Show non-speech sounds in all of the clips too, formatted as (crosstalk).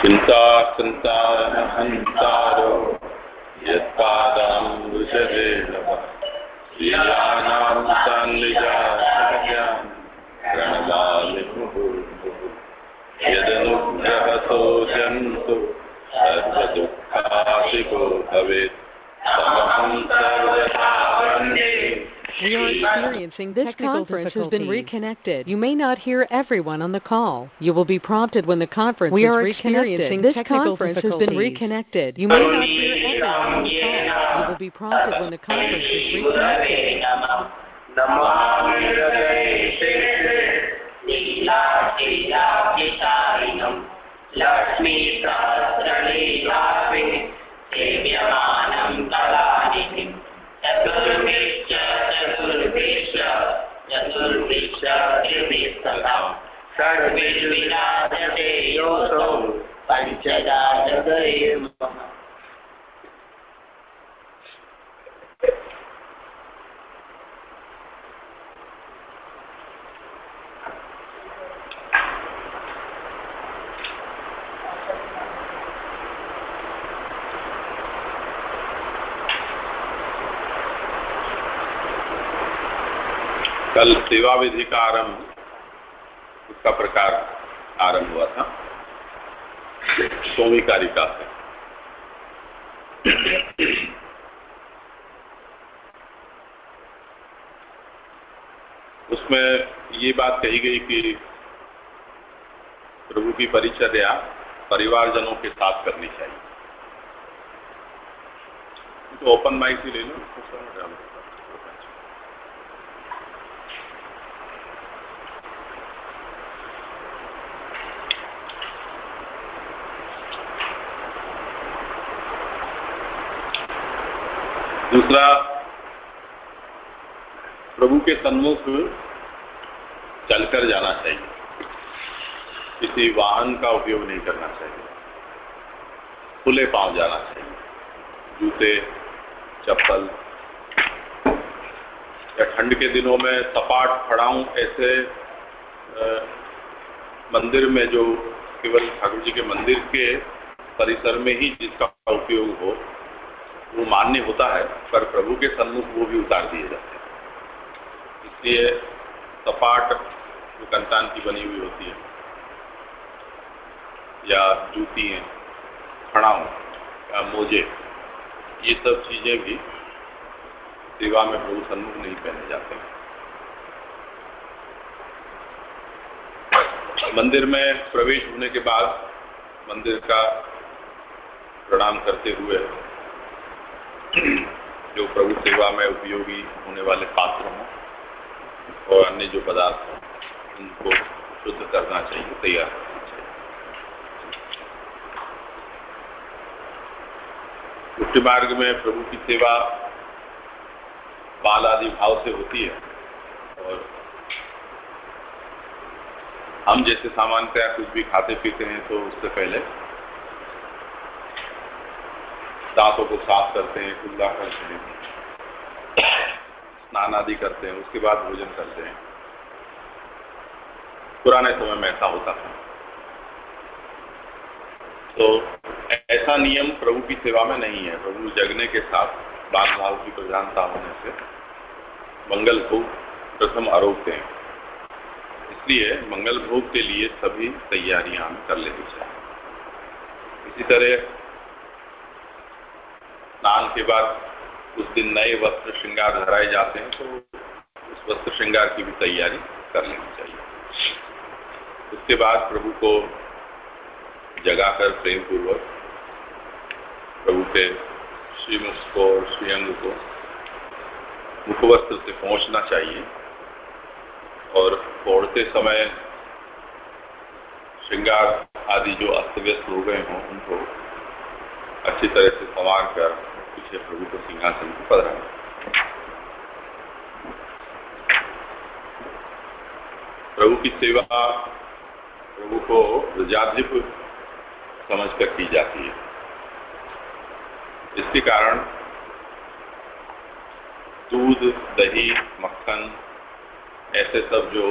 चिन्ता चिन्ताहन्तारो यत्पादाम्बुजरे नमः श्रीयानां सान्निजान् प्रणमामि यदनुग्रहतो जन्तु सर्वदुःखाशिको भवेत्। समहं We are experiencing this conference has been reconnected. You may not hear everyone on the call. You will be prompted when the conference we are experiencing this conference has been reconnected. You may not hear everyone on the call. You will be prompted when the conference is reconnected. Lakshmi सहस्रलीलापि सेव्यमानं कलानिधिम् चतुर्भिश्च चतुर्भिश्च चतुर्भिश्च त्रिभिस्तथा षड्भिर्विराजते योऽसौ पञ्चदा जगैर्मः कल सेवा विधि का आरंभ, उसका प्रकार आरंभ हुआ था। सोमी कारिका से उसमें ये बात कही गई कि प्रभु की परिचर्या परिवारजनों के साथ करनी चाहिए। तो ओपन माइक ही ले लो दूसरा प्रभु के सन्मुख चलकर जाना चाहिए। किसी वाहन का उपयोग नहीं करना चाहिए। खुले पाँव जाना चाहिए। जूते चप्पल या ठंड के दिनों में सपाट खड़ाऊं ऐसे आ, मंदिर में जो केवल ठाकुर जी के मंदिर के परिसर में ही जिसका उपयोग हो वो मान्य होता है, पर प्रभु के सन्मुख वो भी उतार दिए जाते हैं। इसलिए सपाट जो कंतान की बनी हुई होती है, या जूती है खड़ाऊ या मोजे, ये सब चीज़ें भी सेवा में प्रभु सन्मुख नहीं पहने जाते हैं। मंदिर में प्रवेश होने के बाद मंदिर का प्रणाम करते हुए जो प्रभु सेवा में उपयोगी होने वाले पात्र हों और अन्य जो पदार्थ हों, उनको शुद्ध करना चाहिए, तैयार करना चाहिए। मुख्य मार्ग में प्रभु की सेवा बाल आदि भाव से होती है और हम जैसे सामान्यतया कुछ भी खाते पीते हैं तो उससे पहले दांतों को साफ़ करते हैं खुला करते हैं, स्नान आदि करते हैं, उसके बाद भोजन करते हैं। पुराने समय में ऐसा होता था। तो ऐसा नियम प्रभु की सेवा में नहीं है। प्रभु जगने के साथ बाल भाव की प्रधानता होने से मंगल भोग प्रथम आरोपते हैं। इसलिए मंगल भोग के लिए सभी तैयारियाँ कर लेनी चाहिए। इसी तरह स्नान के बाद उस दिन नए वस्त्र श्रृंगार धराए जाते हैं तो उस वस्त्र श्रृंगार की भी तैयारी कर लेनी चाहिए। उसके बाद प्रभु को जगाकर प्रेम पूर्वक प्रभु के श्रीमुख को और श्रीअंग को मुखवस्त्र से पहुँचना चाहिए और ओढ़ते समय श्रृंगार आदि जो अस्त व्यस्त हो गए हों, उनको अच्छी तरह से संवार कर पीछे प्रभु को सिंहासन पर पधराना प्रभु की सेवा प्रभु को प्रजाधिप समझ कर की जाती है। इसके कारण दूध, दही, मक्खन, ऐसे सब जो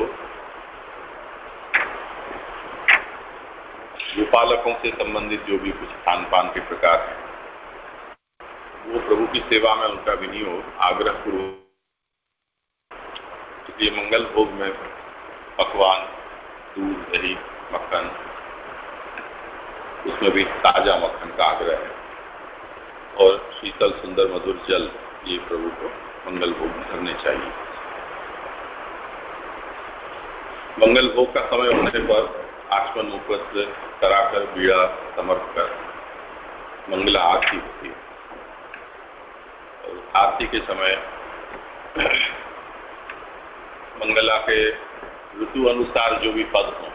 गोपालकों से संबंधित जो भी कुछ खान पान के प्रकार हैं वो प्रभु की सेवा में उनका विनियोग, आग्रह पूर्वक। इसलिए मंगल भोग में पकवान, दूध, दही, मक्खन, उसमें भी ताज़ा मक्खन का आग्रह है। और शीतल, सुंदर, मधुर जल ये प्रभु को मंगल भोग में करने चाहिए। मंगल भोग का समय होने पर आचमन मुखवत कराकर, बीड़ा समर्प कर, मंगला आरती होती है। आरती के समय मंगला के ऋतु अनुसार जो भी पद हों,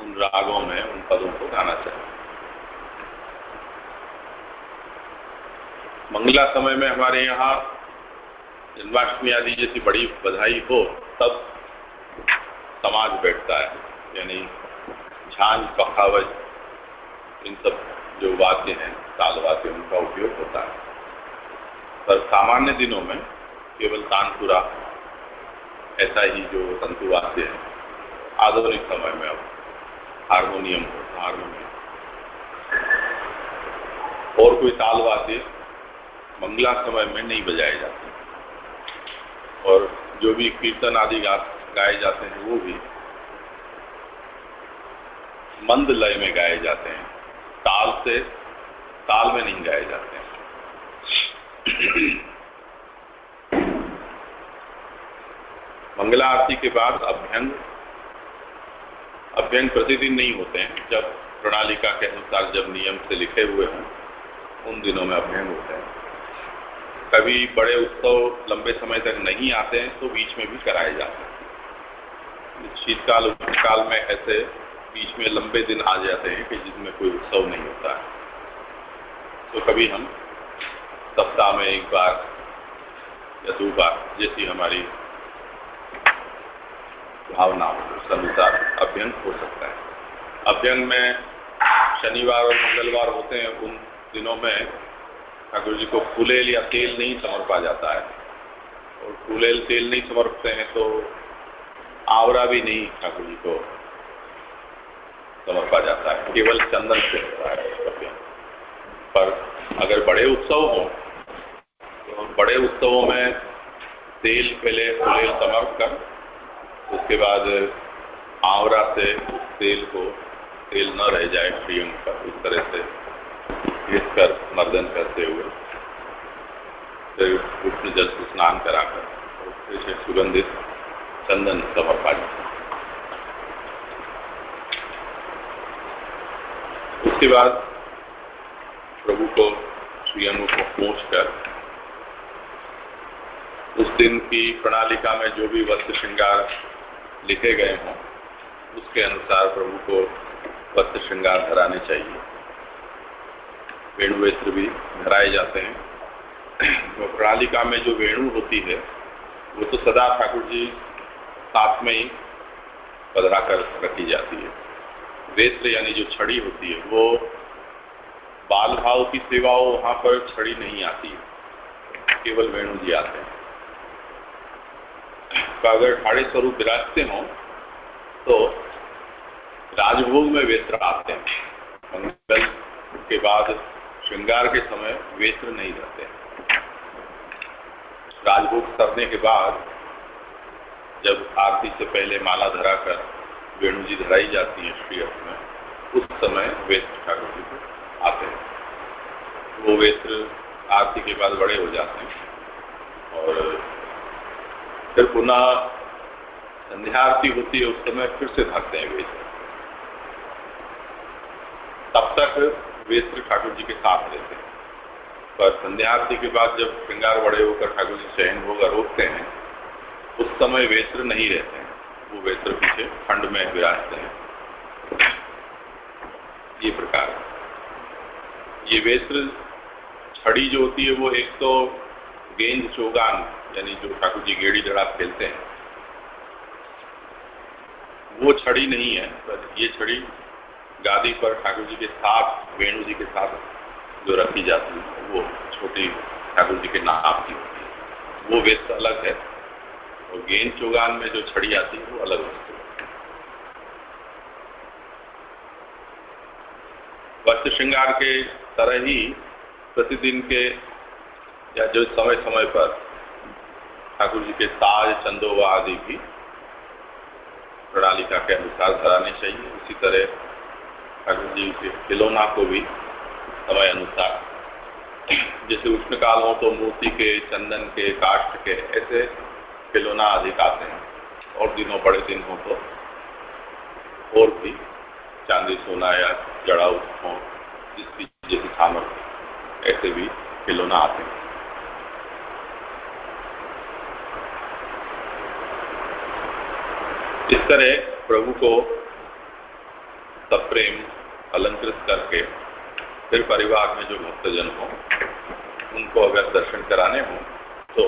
उन रागों में, उन पदों को गाना चाहिए। मंगला समय में हमारे यहाँ जन्माष्टमी आदि जैसी बड़ी बधाई हो, तब समाज बैठता है, यानी झांझ पखावज इन सब जो वाद्य हैं, ताल वाद्य, उनका उपयोग होता है। पर सामान्य दिनों में केवल तानपुरा, ऐसा ही जो तंतुवाद्य है, आधुनिक समय में अब हारमोनियम हो हारमोनियम। और कोई तालवाद्य मंगला समय में नहीं बजाए जाते। और जो भी कीर्तन आदि गाए जाते हैं, वो भी मंद लय में गाए जाते हैं। ताल से ताल में नहीं गाए जाते हैं। (coughs) मंगला आरती के बाद अभ्यंग अभ्यंग प्रतिदिन नहीं होते हैं। जब प्रणालिका के अनुसार जब नियम से लिखे हुए हों, उन दिनों में अभ्यंग होते हैं। कभी बड़े उत्सव लंबे समय तक नहीं आते हैं तो बीच में भी कराए जाते हैं। शीतकाल काल में ऐसे बीच में लंबे दिन आ जाते हैं कि जिसमें कोई उत्सव नहीं होता है। तो कभी हम सप्ताह में एक बार या दो बार जैसी हमारी भावना हो उस अनुसार अभ्यंग हो सकता है। अभ्यंग में शनिवार और मंगलवार होते हैं, उन दिनों में ठाकुर जी को फूलेल या तेल नहीं समर्पा जाता है। और फूलेल, तेल नहीं समर्पते हैं तो आवरा भी नहीं ठाकुर जी को समर्पा जाता है। केवल चंदन से होता है पर अगर बड़े उत्सव हो तो बड़े उत्सवों में तेल पहले फुलेल समर्प कर उसके बाद आवरा से उस तेल को तेल न रह जाए प्रियम का उस तरह से घिस कर मर्दन करते हुए। फिर उष्ण जल से स्नान कराकर फिर से सुगंधित चंदन समर्पा उसके बाद प्रभु को श्रीअंग को पहुँच कर उस दिन की प्रणालिका में जो भी वस्त्र श्रृंगार लिखे गए हों, उसके अनुसार प्रभु को वस्त्र श्रृंगार धराने चाहिए। वेणु वस्त्र भी धराए जाते हैं। तो प्रणालिका में जो वेणु होती है, वो तो सदा ठाकुर जी साथ में ही पधरा कर रखी जाती है। वेत्र यानी जो छड़ी होती है, वो बाल भाव की सेवा वहाँ पर छड़ी नहीं आती है। केवल वेणु जी आते हैं। तो अगर ठाड़े स्वरूप विराजते हों तो राजभोग में वेत्र आते हैं। मंगल के बाद श्रृंगार के समय वेत्र नहीं रहते राजभोग करने के बाद जब आरती से पहले माला धरा कर वेणु जी धराई जाती है श्री अर्थ में, उस समय वेत्र ठाकुर जी को आते हैं। वो वेत्र आरती के बाद बड़े हो जाते हैं और फिर पुनः संध्या आरती होती है, उस समय फिर से धरते हैं वेत्र तब तक वेत्र ठाकुर जी के साथ रहते हैं। पर संध्या आरती के बाद जब श्रृंगार बड़े होकर ठाकुर जी चयन होकर रोकते हैं, उस समय वेत्र नहीं रहते हैं। वो वेत्र पीछे खंड में विराजते हैं। ये प्रकार। ये वेत्र छड़ी जो होती है, वो एक तो गेंद चौगान यानी जो ठाकुर जी गेड़ी जड़ा खेलते हैं, वो छड़ी नहीं है पर ये छड़ी गादी पर ठाकुर जी के साथ, वेणु जी के साथ जो रखी जाती है, वो छोटी ठाकुर जी के नाम की होती है। वो वेत्र अलग है और गेंद चौगान में जो छड़ी आती है, वो अलग वस्तु वस्त्र श्रृंगार के तरह ही प्रतिदिन के या जो समय समय पर ठाकुर जी के ताज, चंदोवा आदि भी प्रणालिका के अनुसार धराने चाहिए। उसी तरह ठाकुर जी के खिलौना को भी समय अनुसार। जैसे उष्ण काल हो तो मूर्ति के, चंदन के, काष्ठ के ऐसे खिलौना अधिक आते हैं। और दिनों बड़े दिन हो तो और भी चांदी, सोना या जड़ाऊ हो जिसकी जैसे सामर्थ्य ऐसे भी खिलौना आते हैं। इस तरह प्रभु को सप्रेम अलंकृत करके फिर परिवार में जो भक्तजन हो, उनको अगर दर्शन कराने हो तो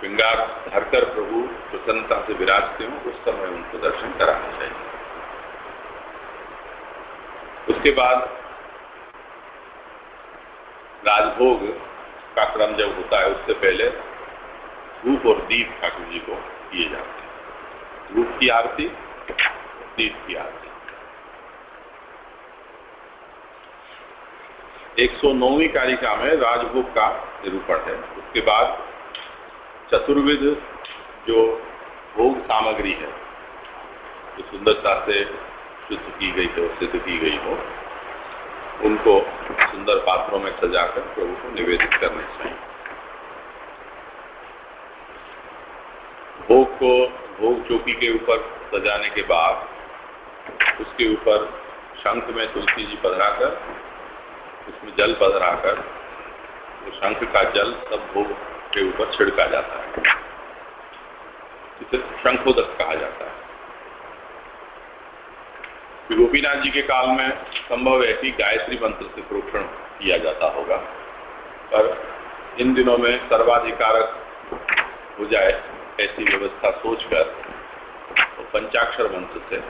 श्रृंगार धरकर प्रभु प्रसन्नता से विराजते हो, उस समय उनको दर्शन कराना चाहिए। उसके बाद राजभोग का क्रम जब होता है, उससे पहले धूप और दीप ठाकुर जी को किए जाते हैं। धूप की आरती दीप की आरती। एक सौ नौवीं कारिका में राजभोग का निरूपण है। उसके बाद चतुर्विध जो भोग सामग्री है, जो सुंदरता से शुद्ध की गई हो, सिद्ध की गई हो, उनको सुंदर पात्रों में सजाकर प्रभु को निवेदित करने चाहिए। भोग को भोग चौकी के ऊपर सजाने के बाद उसके ऊपर शंख में तुलसी जी पधराकर, उसमें जल पधराकर, वो शंख का जल सब भोग के ऊपर छिड़का जाता है। इसे शंखोदक कहा जाता है। गोपीनाथ जी के काल में संभव है कि गायत्री मंत्र से प्रोक्षण किया जाता होगा। पर इन दिनों में सर्वाधिकारक हो जाए ऐसी व्यवस्था सोचकर तो पंचाक्षर मंत्र से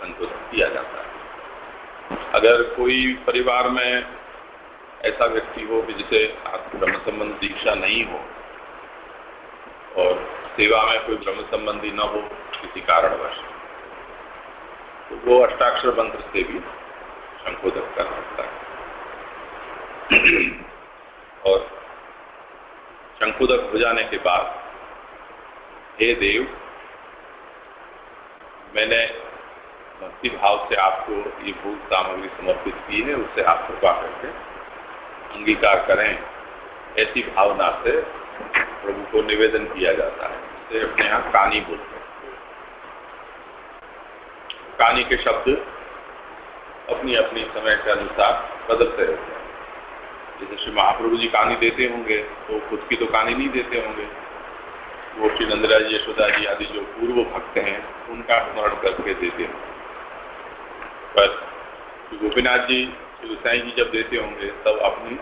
संतुष्ट किया जाता है। अगर कोई परिवार में ऐसा व्यक्ति हो कि जिसे ब्रह्म संबंध दीक्षा नहीं हो और सेवा में कोई ब्रह्म संबंधी न हो किसी कारणवश तो वो अष्टाक्षर मंत्र से भी संशोधन कर सकता है। और शंकुदक हो जाने के बाद हे देव, मैंने भक्ति भाव से आपको ये भूत सामग्री समर्पित की है उससे आप कृपा करके अंगीकार करें। ऐसी भावना से प्रभु को निवेदन किया जाता है। इसे अपने यहाँ कानी बोलते हैं। कानी के शब्द अपनी अपनी समय के अनुसार बदलते रहते हैं। जैसे श्री महाप्रभु जी कहानी देते होंगे तो खुद की तो कहानी नहीं देते होंगे। वो श्री नंदराज यशोदा जी आदि जो पूर्व भक्त हैं, उनका स्मरण करके देते होंगे पर गोपीनाथ जी, श्री गोसाई जी जब देते होंगे, तब अपनी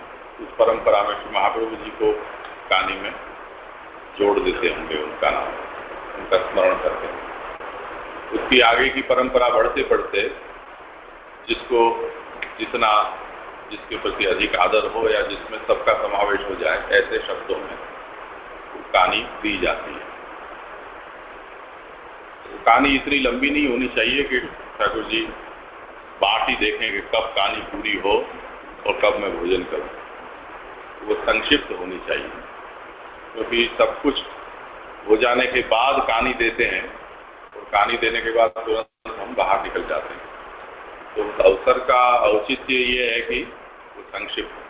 उस परंपरा में श्री महाप्रभु जी को कहानी में जोड़ देते होंगे उनका नाम, उनका स्मरण करते हैं। उसकी आगे की परंपरा बढ़ते बढ़ते, जिसको जितना, जिसके प्रति अधिक आदर हो या जिसमें सबका समावेश हो जाए, ऐसे शब्दों में कहानी दी जाती है। कहानी इतनी लंबी नहीं होनी चाहिए कि ठाकुर जी बात ही देखें कि कब कहानी पूरी हो और कब मैं भोजन करूँ। वो संक्षिप्त होनी चाहिए। क्योंकि तो सब कुछ हो जाने के बाद कहानी देते हैं और कहानी देने के बाद तुरंत हम बाहर निकल जाते हैं। तो उस अवसर का औचित्य ये है कि वो संक्षिप्त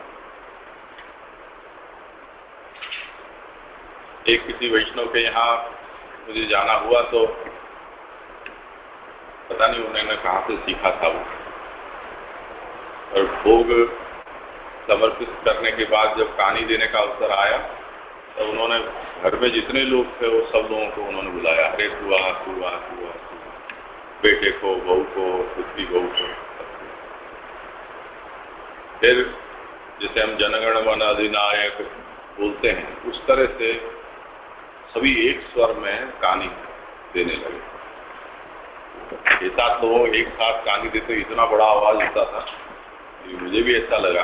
एक किसी वैष्णव के यहाँ मुझे जाना हुआ तो पता नहीं उन्होंने कहाँ से सीखा था वो। और भोग समर्पित करने के बाद जब कहानी देने का अवसर आया तो उन्होंने घर में जितने लोग थे, वो सब लोगों को उन्होंने बुलाया। अरे हुआ हुआ हुआ बेटे को, बहू को खुद की बहू को। फिर जैसे हम जनगण मन अधिनायक बोलते हैं, उस तरह से सभी एक स्वर में कहानी देने लगे। साथ लोग एक साथ कहानी देते इतना बड़ा आवाज़ होता था मुझे भी ऐसा लगा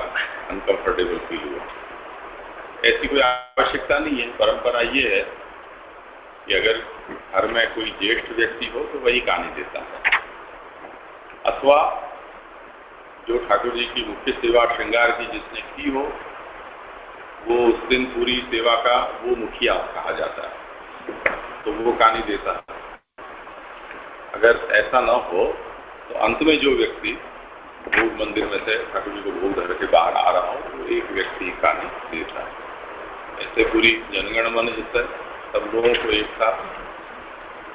अनकंफर्टेबल फील हुआ। ऐसी कोई आवश्यकता नहीं है, परंपरा ये है कि अगर घर में कोई ज्येष्ठ व्यक्ति हो तो वही कहानी देता है। अथवा जो ठाकुर जी की मुख्य सेवा श्रृंगार की जिसने की हो, वो उस दिन पूरी सेवा का वो मुखिया कहा जाता है। तो वो कहानी देता है। अगर ऐसा न हो तो अंत में जो व्यक्ति भोग मंदिर में से ठाकुर जी को भोग धर के बाहर आ रहा हो, वो एक व्यक्ति कहानी देता है। ऐसे पूरी जनगण मन जिससे सब लोगों को एक साथ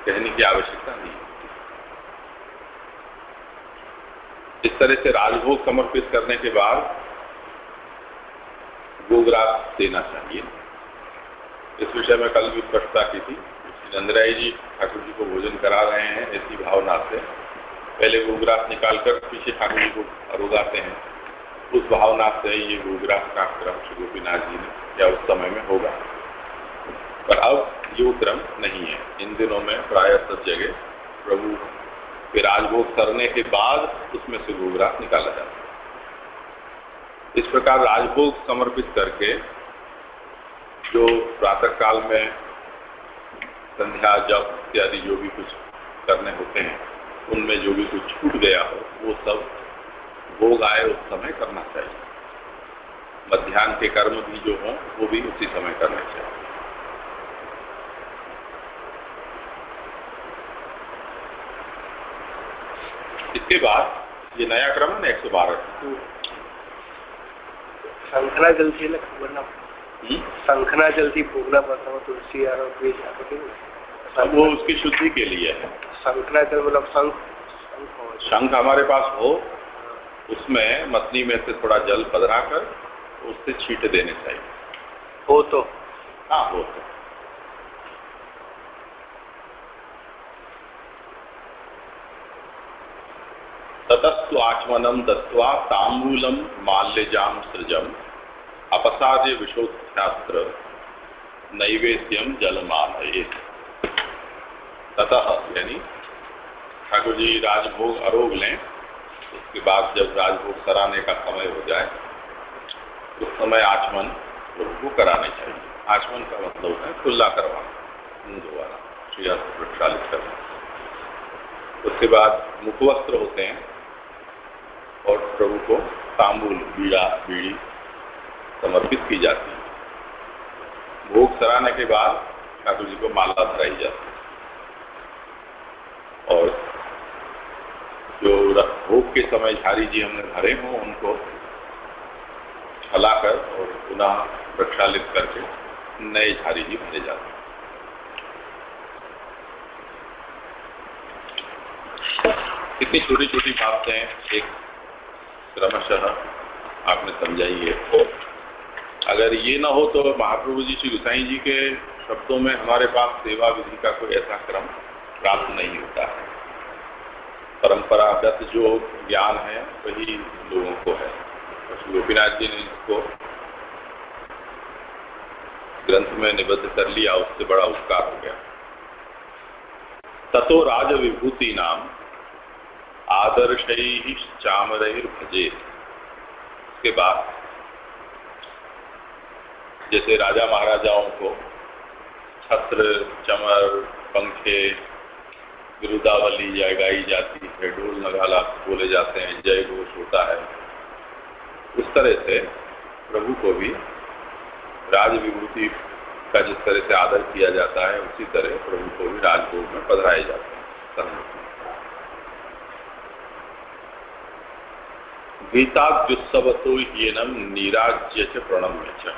कहने की आवश्यकता नहीं इस तरह से राजभोग समर्पित करने के बाद गोग्रास देना चाहिए। इस विषय में कल भी स्पष्टता की थी। नंदराय जी ठाकुर जी को भोजन करा रहे हैं ऐसी भावना से। पहले गोग्रास निकालकर पीछे ठाकुर जी को अरोगाते हैं। उस भावना से ये गोग्रास का क्रम श्री गोपीनाथ जी ने या उस समय में होगा। पर अब ये क्रम नहीं है। इन दिनों में प्राय सब जगह प्रभु के राजभोग करने के बाद उसमें से गुरुग्रास निकाला जाता है। इस प्रकार राजभोग समर्पित करके जो प्रातः काल में संध्या, जप इत्यादि जो भी कुछ करने होते हैं, उनमें जो भी कुछ छूट गया हो, वो सब भोग आए उस समय करना चाहिए। मध्यान्ह के कर्म भी जो हों, वो भी उसी समय करना चाहिए। इसके बाद ये नया क्रम है ना एक सौ बारह। शंखना जल्दी शंखना जल्दी भोगना पड़ता हो तुलसी वो उसकी शुद्धि के लिए है। शंखना जल मतलब शंख शंख हमारे पास हो उसमें मछली में से थोड़ा जल पधरा कर उससे छीट देने चाहिए। हो तो। हाँ हो तो। ततस्तु आचमनम दत्वा तांबूलम माल्यजाम सृजम। अपसाद्य विशोध्यास्त्र नैवेद्यम जलमालये ततः, यानी ठाकुर जी राजभोग अरोग लें, उसके बाद जब राजभोग कराने का समय हो जाए, उस समय आचमन प्रभु को कराने चाहिए। आचमन का मतलब है खुला करवाना धोवाना श्रेया प्रक्षालित करना। उसके बाद मुखवस्त्र होते हैं और प्रभु को तांबुल, बीड़ा, बीड़ी समर्पित की जाती है। भोग सराने के बाद ठाकुर जी को माला धराई जाती है। और जो भोग के समय झारी जी हमने धरे हों, उनको हलाकर और पुनः प्रक्षालित करके नए झारी जी भरे जाते हैं। कितनी छोटी छोटी बातें एक क्रमशः आपने समझाई है। अगर ये ना हो तो महाप्रभु जी, श्री गुसाई जी के शब्दों में हमारे पास सेवा विधि का कोई ऐसा क्रम प्राप्त नहीं होता है। परंपरागत जो ज्ञान है, वही लोगों को है। गोपीनाथ जी ने इसको ग्रंथ में निबद्ध कर लिया, उससे बड़ा उपकार हो गया। ततो राज विभूति नाम, आदर्श चामर भजे के बाद जैसे राजा महाराजाओं को, छत्र, चमर, पंखे विरुदावली जय गाई जाती है, ढोल नगाला बोले जाते हैं, जय घोष होता है। उस तरह से प्रभु को भी राज विभूति का जिस तरह से आदर किया जाता है, उसी तरह प्रभु को भी राजभोग में पधराए जाते हैं। गीताद्युत्सव तो येनम नीराज्य च प्रणम्य च।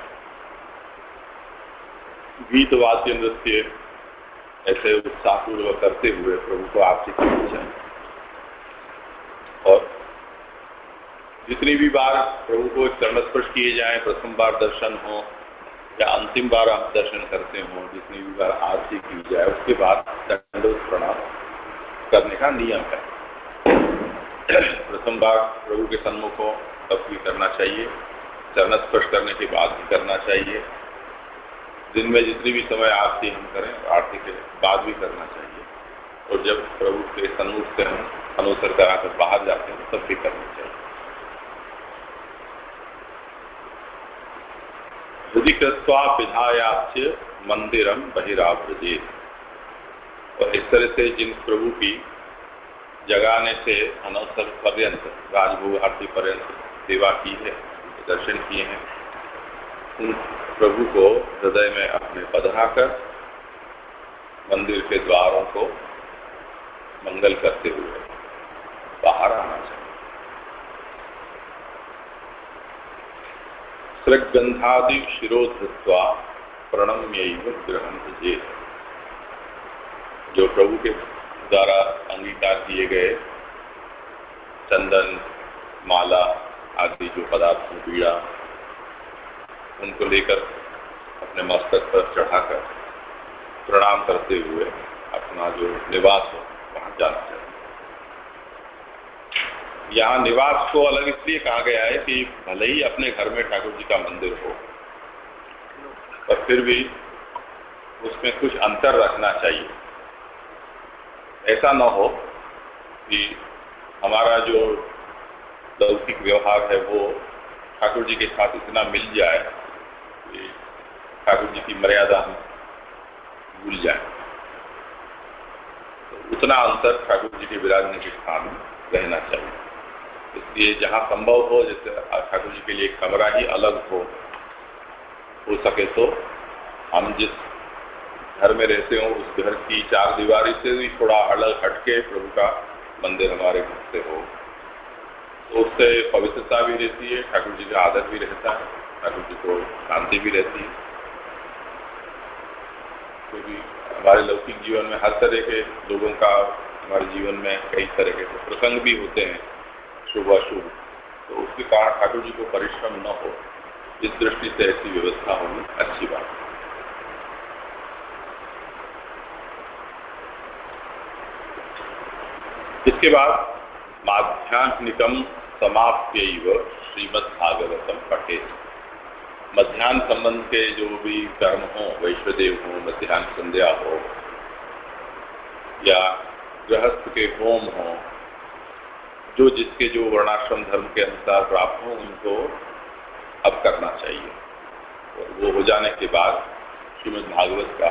गीत वाद्य नृत्य ऐसे उत्साहपूर्वक करते हुए प्रभु को आरती करनी चाहिए और जितनी भी बार प्रभु को चरण स्पर्श किए जाए, प्रथम बार दर्शन हो, या अंतिम बार आप दर्शन करते हो, जितनी भी बार आरती की जाए, उसके बाद दंड प्रणाम करने का नियम है। प्रथम बार प्रभु के सन्मुख हो तब भी करना चाहिए चरण स्पर्श करने के बाद भी करना चाहिए। दिन में जितनी भी समय आरती हम करें, आरती के बाद भी करना चाहिए। और जब प्रभु के सन्मुख से हम अनुसर कराकर बाहर जाते हैं, तब भी करना चाहिए। यदि कृत्वा विधायास्य मंदिरम बहिराव्रजे और इस तरह से जिन प्रभु की जगाने से अनवसर पर्यंत, राजभोग आरती पर्यंत सेवा की है दर्शन किए हैं, उन प्रभु को हृदय में अपने पधरा कर मंदिर के द्वारों को मंगल करते हुए बाहर आना चाहिए। सृगंधादि शिरोधृत्वा प्रणम्य ग्रहण जे जो प्रभु के द्वारा अंगीकार किए गए चंदन, माला आदि जो पदार्थ, पीड़ा उनको लेकर अपने मस्तक पर चढ़ाकर प्रणाम करते हुए अपना जो निवास हो, वहाँ जाना चाहिए यहाँ निवास को अलग इसलिए कहा गया है कि भले ही अपने घर में ठाकुर जी का मंदिर हो, पर फिर भी उसमें कुछ अंतर रखना चाहिए। ऐसा न हो कि हमारा जो लौकिक व्यवहार है, वो ठाकुर जी के साथ इतना मिल जाए कि ठाकुर जी की मर्यादा हम भूल जाए। तो उतना अंतर ठाकुर जी के विराजने के स्थान में रहना चाहिए। इसलिए जहाँ संभव हो, जैसे ठाकुर जी के लिए कमरा ही अलग हो हो सके तो हम जिस घर में रहते हो, उस घर की चार दीवारी से भी थोड़ा अलग हटके प्रभु का मंदिर हमारे घर से हो। तो उससे पवित्रता भी रहती है, ठाकुर जी का आदर भी रहता है। जी को शांति भी रहती है। क्योंकि हमारे लौकिक जीवन में हर तरह के लोगों का हमारे जीवन में कई तरह के प्रसंग भी होते हैं, शुभ अशुभ। तो उसके कारण ठाकुर जी को परिश्रम न हो, इस दृष्टि से ऐसी व्यवस्था होनी अच्छी बात है। इसके बाद माध्यान्हिकम समाप्य श्रीमद भागवतम पठे मध्यान्ह संबंध के जो भी कर्म हो, वैश्वदेव हो मध्यान्ह संध्या हो, या गृहस्थ के होम हो, जो जिसके जो वर्णाश्रम धर्म के अनुसार प्राप्त हो, उनको अब करना चाहिए। और वो हो जाने के बाद श्रीमद भागवत का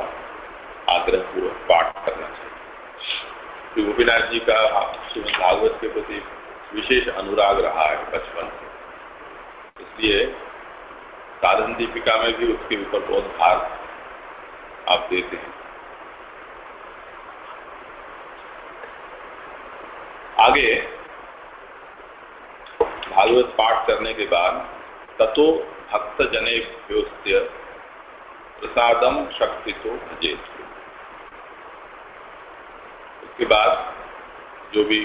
आग्रह पूर्वक पाठ करना चाहिए। श्री गोपीनाथ जी का श्रीमद भागवत के प्रति विशेष अनुराग रहा है बचपन से। इसलिए साधन दीपिका में भी उसके ऊपर बहुत भार आप देते हैं। आगे, भागवत पाठ करने के बाद, ततो भक्त जने प्रसादम शक्ति तो भजे उसके बाद जो भी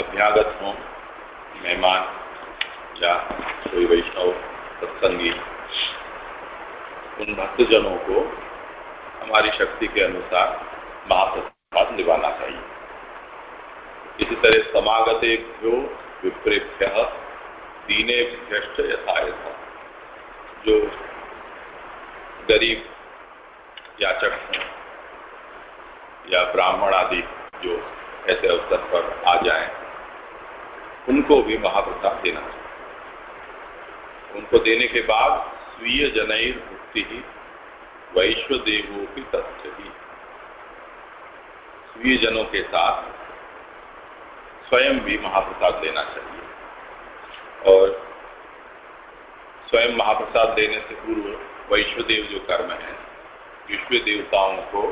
अभ्यागत हों, मेहमान या कोई वैष्णव सत्संगी उन भक्तजनों को हमारी शक्ति के अनुसार महाप्रसाद निभाना चाहिए। इसी तरह समागतेभ्यो विप्रेभ्य, दीने भ्यष्ट यथायथा। जो गरीब याचक हैं या ब्राह्मण आदि जो ऐसे अवसर पर आ जाए, उनको भी महाप्रसाद देना चाहिए। उनको देने के बाद स्वीय जनैर मुक्ति ही वैश्वदेवों की ही स्वीय जनों के साथ स्वयं भी महाप्रसाद लेना चाहिए। और स्वयं महाप्रसाद देने से पूर्व वैश्वदेव जो कर्म है, विश्व देवताओं को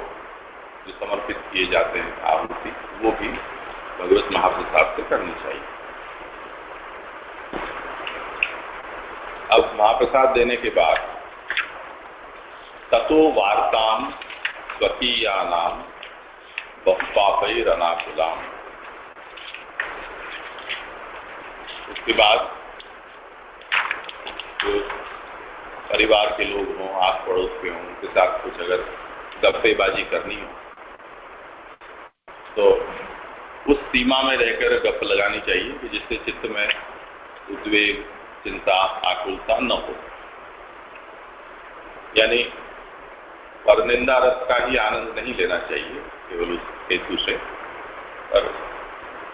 जो समर्पित किए जाते हैं आहुति, वो भी भगवत महाप्रसाद से करनी चाहिए। अब महाप्रसाद देने के बाद ततो वार्ताम स्वकीया नाम बहुपापई रनाकुलाम उसके बाद जो परिवार के लोग हों आस पड़ोस के हों, उनके साथ कुछ अगर गप्पेबाजी करनी हो तो उस सीमा में रहकर गप लगानी चाहिए कि जिससे चित्त में उद्वेग चिंता, आकुलता न हो। यानी परनिंदा रस का ही आनंद नहीं लेना चाहिए, केवल उस हेतु से। पर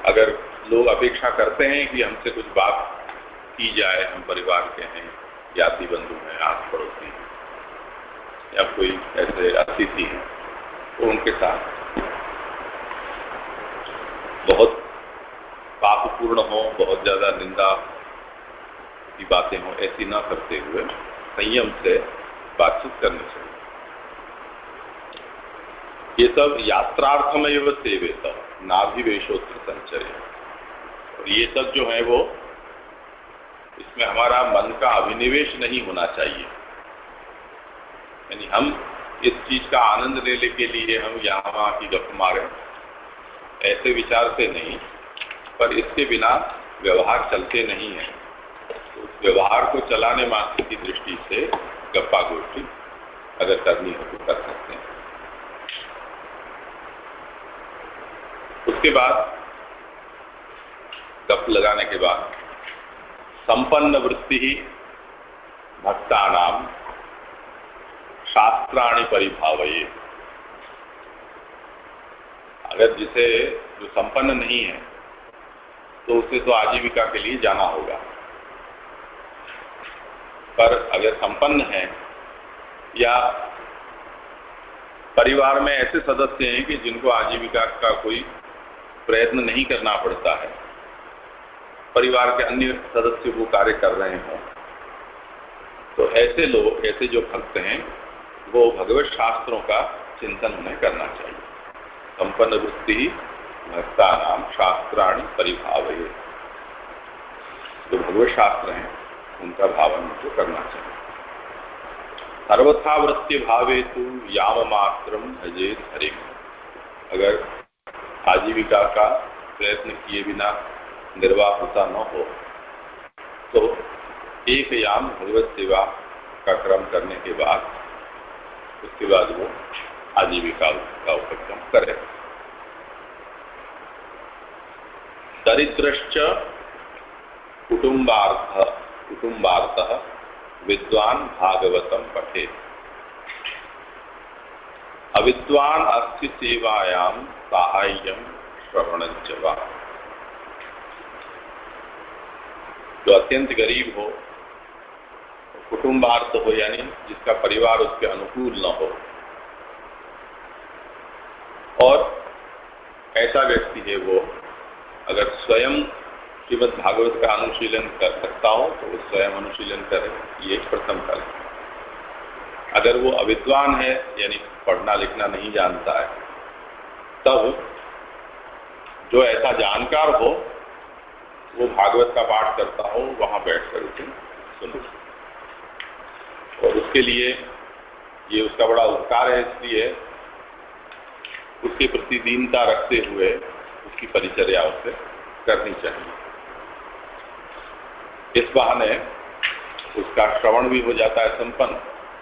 अगर लोग अपेक्षा करते हैं कि हमसे कुछ बात की जाए, हम परिवार के हैं जाति बंधु हैं आस पड़ोसी हैं, या कोई ऐसे अतिथि हैं तो उनके साथ बहुत पापपूर्ण हो, बहुत ज़्यादा निंदा की बातें हो, ऐसी ना करते हुए संयम से बातचीत करनी चाहिए। ये सब यात्रार्थम एवं सेवित नाभिवेशोत्र संचय और ये सब जो है वो, इसमें हमारा मन का अभिनिवेश नहीं होना चाहिए। यानी हम इस चीज़ का आनंद लेने के लिए हम यहाँ वहाँ की गप मारे, ऐसे विचार से नहीं, पर इसके बिना व्यवहार चलते नहीं है। व्यवहार को चलाने मात्र की दृष्टि से गप्पा गोष्ठी अगर करनी हो तो कर सकते हैं। उसके बाद गप लगाने के बाद संपन्न वृत्ति ही भक्ता नाम शास्त्राणी परिभावये। अगर जिसे जो संपन्न नहीं है तो उसे तो आजीविका के लिए जाना होगा। पर अगर संपन्न है, या परिवार में ऐसे सदस्य हैं कि जिनको आजीविका का कोई प्रयत्न नहीं करना पड़ता है, परिवार के अन्य सदस्य वो कार्य कर रहे हों तो ऐसे लोग, ऐसे जो भक्त हैं, वो भगवत शास्त्रों का चिंतन उन्हें करना चाहिए। संपन्न वृत्ति भक्ता नाम शास्त्राणी परिभाव जो भगवत शास्त्र हैं उनका भावन मुझे करना चाहिए। सर्वथा वृत्ति भावे तो याम मात्र भजे हरे। अगर आजीविका का प्रयत्न किए बिना निर्वाह होता न हो तो एक याम भगवत सेवा का क्रम करने के बाद उसके बाद वो आजीविका का उपक्रम करे। दरिद्रश्च कुटुंबार्थ कुटुंबार्थ विद्वान भागवतम पठे। अविद्वान अस्थि सेवायाम सहायम श्रवण जो अत्यंत गरीब हो, कुटुंबार्थ हो यानी जिसका परिवार उसके अनुकूल न हो, और ऐसा व्यक्ति है वो, अगर स्वयं श्रीमद भागवत का अनुशीलन कर सकता हो तो वो स्वयं अनुशीलन करे, ये प्रथम फल अगर वो अविद्वान है, यानी पढ़ना लिखना नहीं जानता है, तब जो ऐसा जानकार हो, वो भागवत का पाठ करता हो, वहाँ बैठकर उसे सुनो। और उसके लिए ये उसका बड़ा उपकार है, इसलिए उसके प्रति दीनता रखते हुए उसकी परिचर्या उसे करनी चाहिए। इस बहाने उसका श्रवण भी हो जाता है संपन्न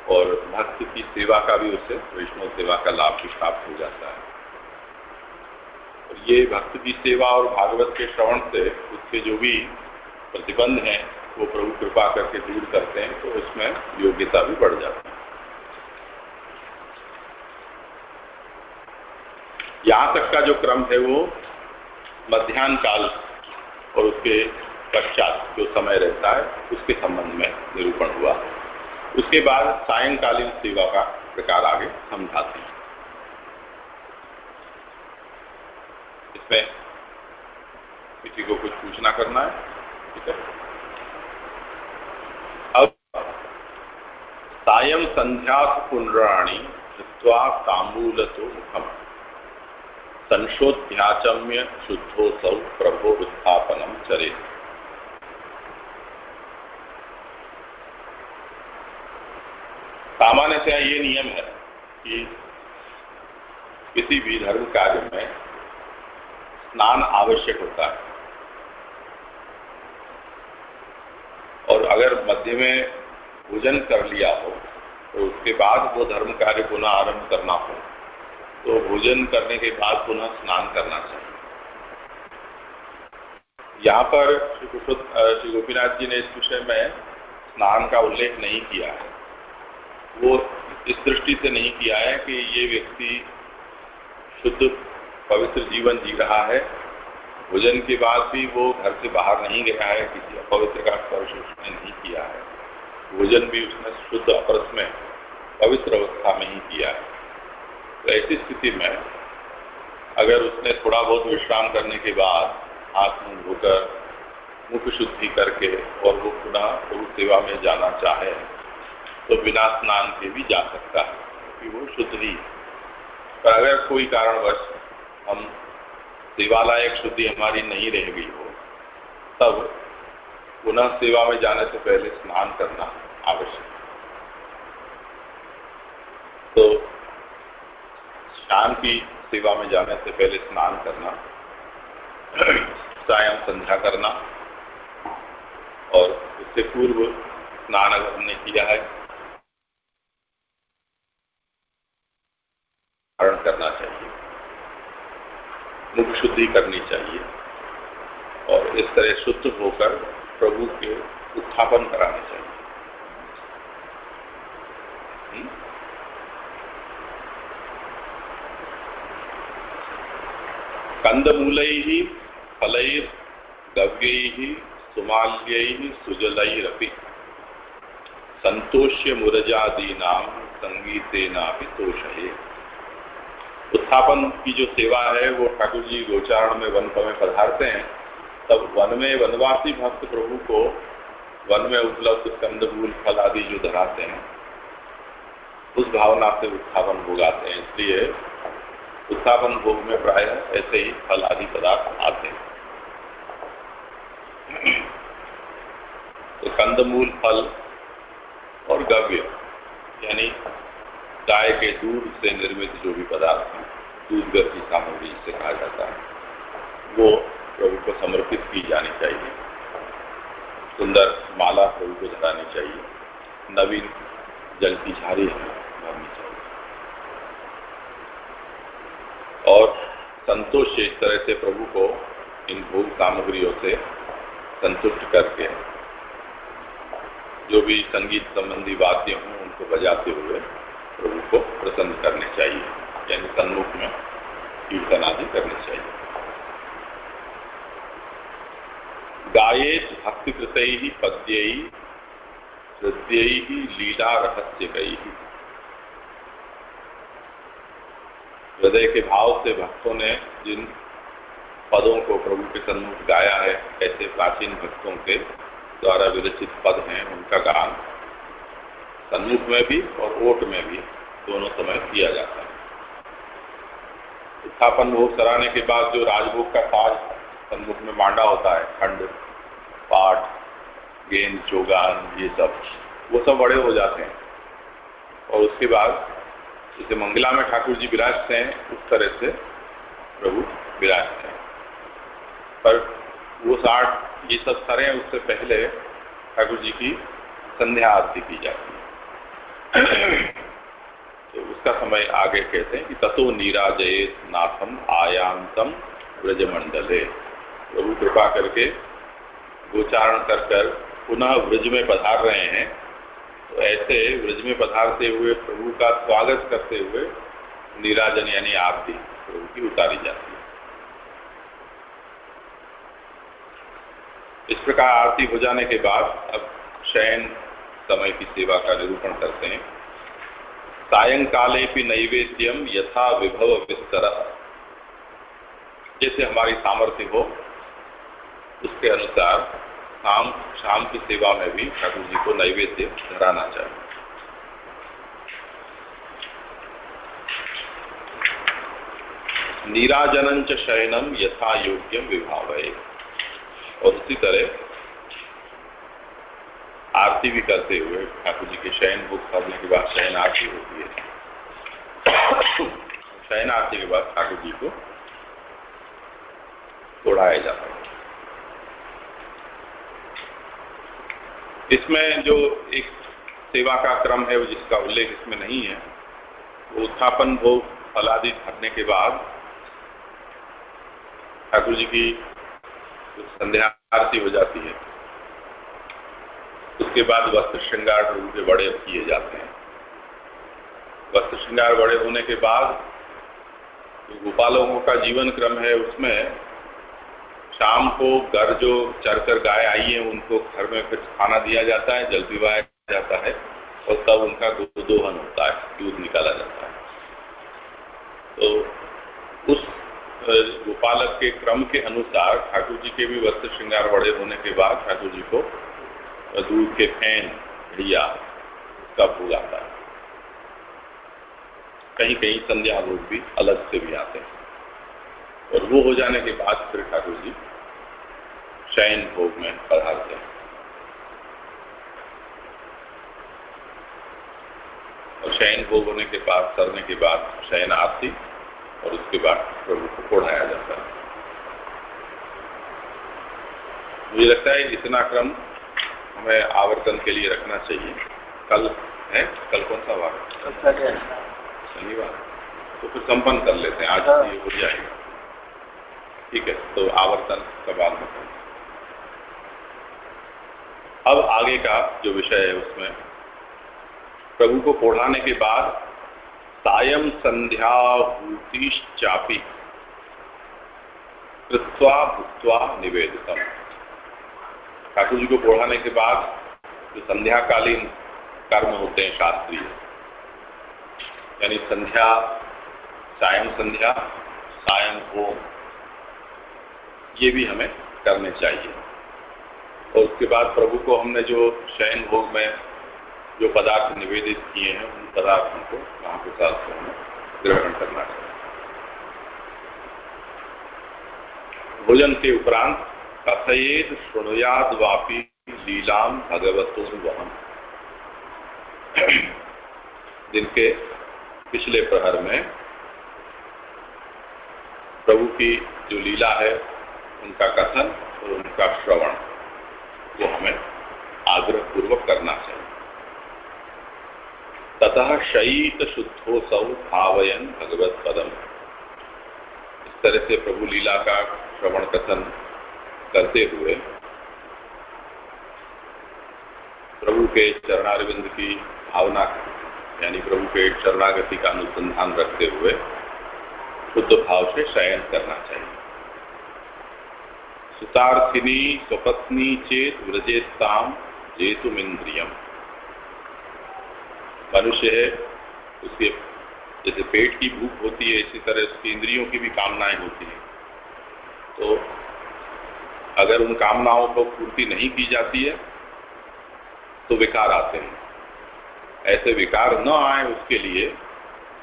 और भक्त की सेवा का भी उसे वैष्णव सेवा का लाभ भी प्राप्त हो जाता है। और ये भक्त की सेवा और भागवत के श्रवण से उसके जो भी प्रतिबंध हैं, वो प्रभु कृपा करके दूर करते हैं तो उसमें योग्यता भी बढ़ जाती है। यहाँ तक का जो क्रम है वो मध्यान्ह काल और उसके पश्चात जो समय रहता है, उसके संबंध में निरूपण हुआ। उसके बाद सायंकालीन सेवा का प्रकार आगे समझाते हैं। इसमें किसी को कुछ पूछना करना है? ठीक है। अब सायं संध्या पुनराणी धृत्वा तांबूलतो मुखम। संशोध्याचम्य शुद्धोसौ प्रभो उत्थापनम चरे सामान्य से ये नियम है कि किसी भी धर्म कार्य में स्नान आवश्यक होता है। और अगर मध्य में भोजन कर लिया हो तो उसके बाद वो धर्म कार्य पुनः आरंभ करना हो तो भोजन करने के बाद पुनः स्नान करना चाहिए। यहाँ पर श्री गोपीनाथ जी ने इस विषय में स्नान का उल्लेख नहीं किया है। वो इस दृष्टि से नहीं किया है कि ये व्यक्ति शुद्ध, पवित्र जीवन जी रहा है। भोजन के बाद भी वो घर से बाहर नहीं गया है, किसी अपवित्र का स्पर्श उसने नहीं किया है। भोजन भी उसने शुद्ध अपरस में पवित्र अवस्था में ही किया है। तो ऐसी स्थिति में अगर उसने थोड़ा बहुत विश्राम करने के बाद हाथ मुँह धोकर, मुख शुद्धि करके और वो पुनः प्रभु सेवा में जाना चाहे तो बिना स्नान के भी जा सकता है, क्योंकि वो शुद्ध ही। पर अगर कोई कारणवश हम सेवालायक शुद्धि हमारी नहीं रह गई हो, तब पुनः सेवा में जाने से पहले स्नान करना आवश्यक तो शाम की सेवा में जाने से पहले स्नान करना, सायं संध्या करना, और उससे पूर्व स्नान अगर हमने किया है धारण करना चाहिए। मुख शुद्धि करनी चाहिए और इस तरह शुद्ध होकर प्रभु के उत्थापन कराने चाहिए। कंदमूलै फलैर् गव्यैः सुमाल्यैः सुजलैरपि। संतोष्य मुरजादीना संगीतेना तोषये। उत्थापन की जो सेवा है, वो ठाकुर जी गोचारण में वन में पधारते हैं। तब वन में वनवासी भक्त प्रभु को वन में उपलब्ध कंदमूल फल आदि जो धराते हैं, उस भावना से उत्थापन भोगाते हैं। इसलिए उत्थापन भोग में प्राय ऐसे ही फल आदि पदार्थ आते हैं। तो कंदमूल फल और गव्य, यानी गाय के दूध से निर्मित जो भी पदार्थ हैं दूध की सामग्री जिसे कहा जाता है। वो प्रभु को समर्पित की जानी चाहिए। सुंदर माला प्रभु को धरानी चाहिए। नवीन जल की झाड़ी भरनी चाहिए। और संतोष इस तरह से प्रभु को इन भोग सामग्रियों से संतुष्ट करके जो भी संगीत संबंधी वाद्य हों, उनको बजाते हुए प्रभु को प्रसन्न करने चाहिए। यानी सन्मुख में कीर्तन आदि करने चाहिए। गायेत भक्तिकृत ही पद्य हृदय ही लीला रहस्य गई हृदय के भाव से भक्तों ने जिन पदों को प्रभु के सन्मुख गाया है, ऐसे प्राचीन भक्तों के द्वारा विरचित पद हैं उनका गान। सन्मुख में भी और ओट में भी दोनों समय किया जाता है। स्थापन भोग कराने के बाद जो राजभोग का ताज सन्मुख में मांडा होता है, खंड पाठ गेंद, चोगान, ये सब, वो सब बड़े हो जाते हैं। और उसके बाद जैसे मंगला में ठाकुर जी विराजते हैं, उस तरह से प्रभु विराजते हैं। पर वो साठ, ये सब सरें उससे पहले ठाकुर जी की संध्या आरती की जाती है। तो उसका समय आगे कहते हैं कि ततो नीराजय नाथम आयांतम ब्रजमंडले प्रभु कृपा करके गोचारण कर कर पुनः ब्रज में पधार रहे हैं। तो ऐसे ब्रज में पधारते हुए प्रभु का स्वागत करते हुए नीराजन यानी आरती प्रभु की उतारी जाती है। इस प्रकार आरती हो जाने के बाद अब शयन समय की सेवा का निरूपण करते हैं। सायंकाले भी नैवेद्यम यथा विभव विस्तर। जैसे हमारी सामर्थ्य हो, उसके अनुसार शाम शाम की सेवा में भी ठाकुर जी को नैवेद्य धराना चाहिए। नीराजन च शयनम यथा योग्यम विभाव और उसी तरह आरती भी करते हुए ठाकुर जी के शयन भोग करने के बाद शयन आरती होती है। शयन आरती के बाद ठाकुर जी को उड़ाया जाता है। इसमें जो एक सेवा का क्रम है, वो जिसका उल्लेख इसमें नहीं है, वो उत्थापन भोग, फलादि भरने के बाद ठाकुर जी की संध्या आरती हो जाती है। उसके बाद वस्त्र श्रृंगार प्रभु के बड़े किए जाते हैं। वस्त्र श्रृंगार बड़े होने के बाद जो गोपालों का जीवन क्रम है उसमें शाम को घर जो चरकर गाय आई है, उनको घर में फिर खाना दिया जाता है, जल पिवाया जाता है और तब उनका दोहन होता है, दूध निकाला जाता है। तो उस गोपालक के क्रम के अनुसार ठाकुर जी के भी वस्त्र श्रृंगार बड़े होने के बाद ठाकुर जी को दूध के फ़ैन भैया का भोग आता है कहीं कहीं संध्या भोग भी अलग से भी आते हैं। और वो हो जाने के बाद फिर ठाकुर जी शयन भोग में पधारते हैं। और शयन भोग होने के बाद, करने के बाद शयन आरती और उसके बाद प्रभु को पढ़ाया जाता है। मुझे लगता है इतना क्रम हमें आवर्तन के लिए रखना चाहिए। कल है? कल कौन सा वार शनिवार। तो फिर संपन्न कर लेते हैं। आज हाँ। ये हो जाएगा। ठीक है तो आवर्तन का बाद में अब आगे का जो विषय है उसमें प्रभु को पढ़ाने के बाद सायं संध्याभूतिश्चापी कृत्वा भुक्वा निवेदितम। ठाकुर जी को पढ़ाने के बाद जो संध्याकालीन कर्म होते हैं शास्त्रीय, यानी संध्या, सायं संध्या, सायं होम ये भी हमें करने चाहिए। और उसके बाद प्रभु को हमने जो शयन भोग में जो पदार्थ निवेदित किए हैं, उन पदार्थों को महाप्रसाद को हमें ग्रहण करना चाहिए। भोजन के उपरांत कथयेद शुणुयाद वापी लीलाम भगवतो वहम दिन के पिछले प्रहर में प्रभु की जो लीला है, उनका कथन और उनका श्रवण, वो हमें आग्रह पूर्वक करना चाहिए। ततः शयीत शुद्धोसौ भावयन भगवत पदम इस तरह से प्रभु लीला का श्रवण कथन करते हुए प्रभु के चरणारविंद की भावना, यानी प्रभु के चरणागति का अनुसंधान रखते हुए शुद्ध भाव से शयन करना चाहिए। सुतार्थिनी स्वपत्नी चेत व्रजेताम जेतुम इंद्रियम मनुष्य है, उसके जैसे पेट की भूख होती है, इसी तरह उसकी इंद्रियों की भी कामनाएँ होती हैं। तो अगर उन कामनाओं को पूर्ति नहीं की जाती है तो विकार आते हैं। ऐसे विकार न आए उसके लिए,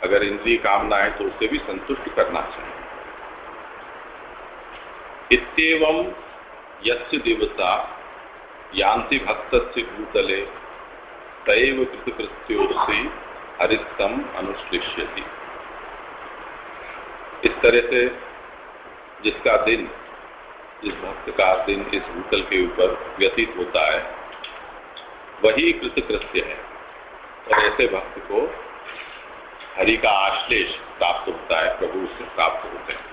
अगर इंद्रिय कामना है तो उसे भी संतुष्ट करना चाहिए। इतम यश देवता, यान्ति भक्त भूतले तैव कृतकृत्योसी हरिस्तम अनुश्लिष्यति इस तरह से जिसका दिन जिस भक्त का दिन इस भूतल के ऊपर व्यतीत होता है। वही कृतकृत्य है। और ऐसे भक्त को हरि का आश्लेष प्राप्त होता है, प्रभु उससे प्राप्त होते हैं।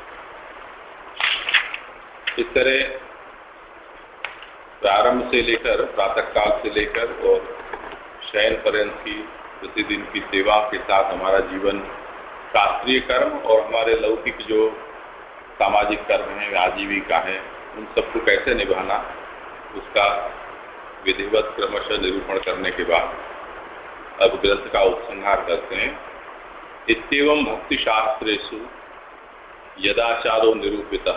इस तरह प्रारंभ से लेकर प्रातः काल से लेकर और शयन पर्यंत की प्रतिदिन की सेवा के साथ हमारा जीवन शास्त्रीय कर्म और हमारे लौकिक जो सामाजिक कर्म है, आजीविका है उन सबको कैसे निभाना, उसका विधिवत क्रमशः निरूपण करने के बाद अब ग्रंथ का उपसंहार करते हैं। इतम भक्ति शास्त्रेशु यदाचारो निरूपित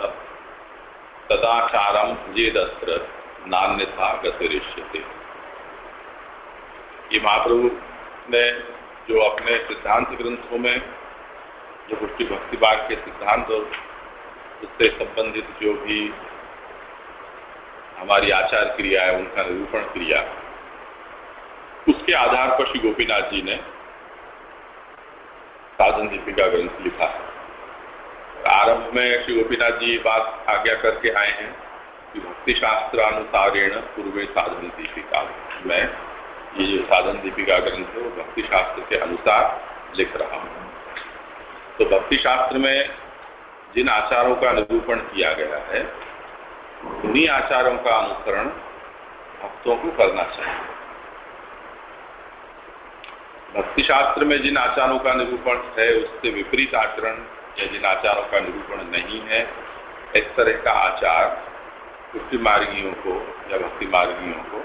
तदाचारम जेदस्त्र नान्यथा गतिरिष्यते। ये महाप्रभु ने जो अपने सिद्धांत ग्रंथों में, जो पुष्टि भक्ति के सिद्धांत और उससे संबंधित जो भी हमारी आचार क्रिया है, उनका निरूपण किया उसके आधार पर श्री गोपीनाथ जी ने साधन दीपिका ग्रंथ लिखा आरंभ में श्री गोपीनाथ जी ये बात आज्ञा करके आए हैं कि भक्ति शास्त्रानुसारेण पूर्वे साधन दीपिका। में ये जो साधन दीपिका ग्रंथ है, वो भक्ति शास्त्र के अनुसार लिख रहा हूँ। तो भक्ति शास्त्र में जिन आचारों का निरूपण किया गया है उन्हीं आचारों का अनुसरण भक्तों को करना चाहिए। भक्ति शास्त्र में जिन आचारों का निरूपण है उससे विपरीत आचरण या जिन आचारों का निरूपण नहीं है, इस तरह का आचार भक्ति मार्गियों को या भक्ति मार्गियों को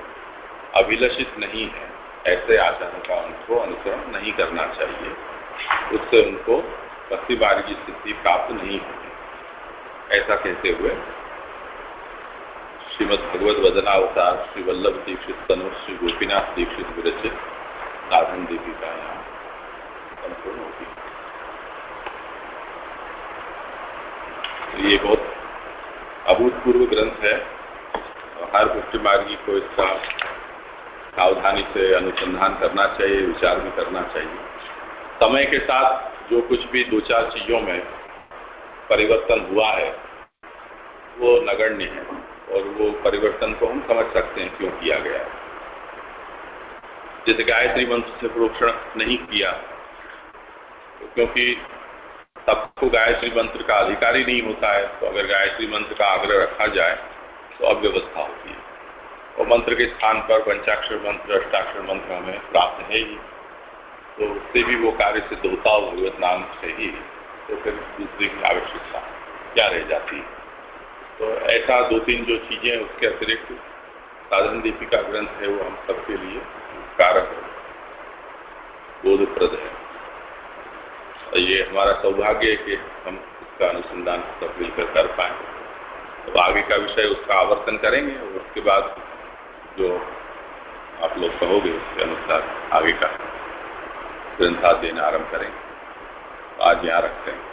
अभिलषित नहीं है। ऐसे आचारों का उनको अनुसरण नहीं करना चाहिए। उससे उनको भक्ति की स्थिति प्राप्त नहीं होगी ऐसा कहते हुए श्रीमद भगवत वदनावतार श्री वल्लभ दीक्षित तनु श्री गोपीनाथ दीक्षित विरचित साधन यहाँ संपूर्ण होती ये बहुत अभूतपूर्व ग्रंथ है। हर पुष्टि मार्गी को इसका सावधानी से अनुसंधान करना चाहिए, विचार भी करना चाहिए। समय के साथ जो कुछ भी दो चार चीज़ों में परिवर्तन हुआ है, वो नगण्य है। और वो परिवर्तन को हम समझ सकते हैं क्यों किया गया जैसे गायत्री मंत्र से प्रोक्षण नहीं किया तो क्योंकि सबको गायत्री मंत्र का अधिकारी नहीं होता है तो अगर गायत्री मंत्र का आग्रह रखा जाए तो अव्यवस्था होती है। और मंत्र के स्थान पर पंचाक्षर मंत्र, अष्टाक्षर मंत्र हमें प्राप्त है ही। तो उससे भी वो कार्य सिद्ध होता हो भगवत नाम से ही तो फिर दूसरी की आवश्यकता क्या रह जाती है? तो ऐसा दो तीन जो चीज़ें उसके अतिरिक्त साधन दीपिका ग्रंथ है, वो हम सबके लिए कारक है। बोधप्रद है। और ये हमारा सौभाग्य है कि हम इसका अनुसंधान सब मिलकर कर पाए। तो आगे का विषय उसका आवर्तन करेंगे और उसके बाद जो आप लोग कहोगे उसके अनुसार आगे का ग्रंथा देना आरंभ करेंगे। आज यहाँ रखते हैं।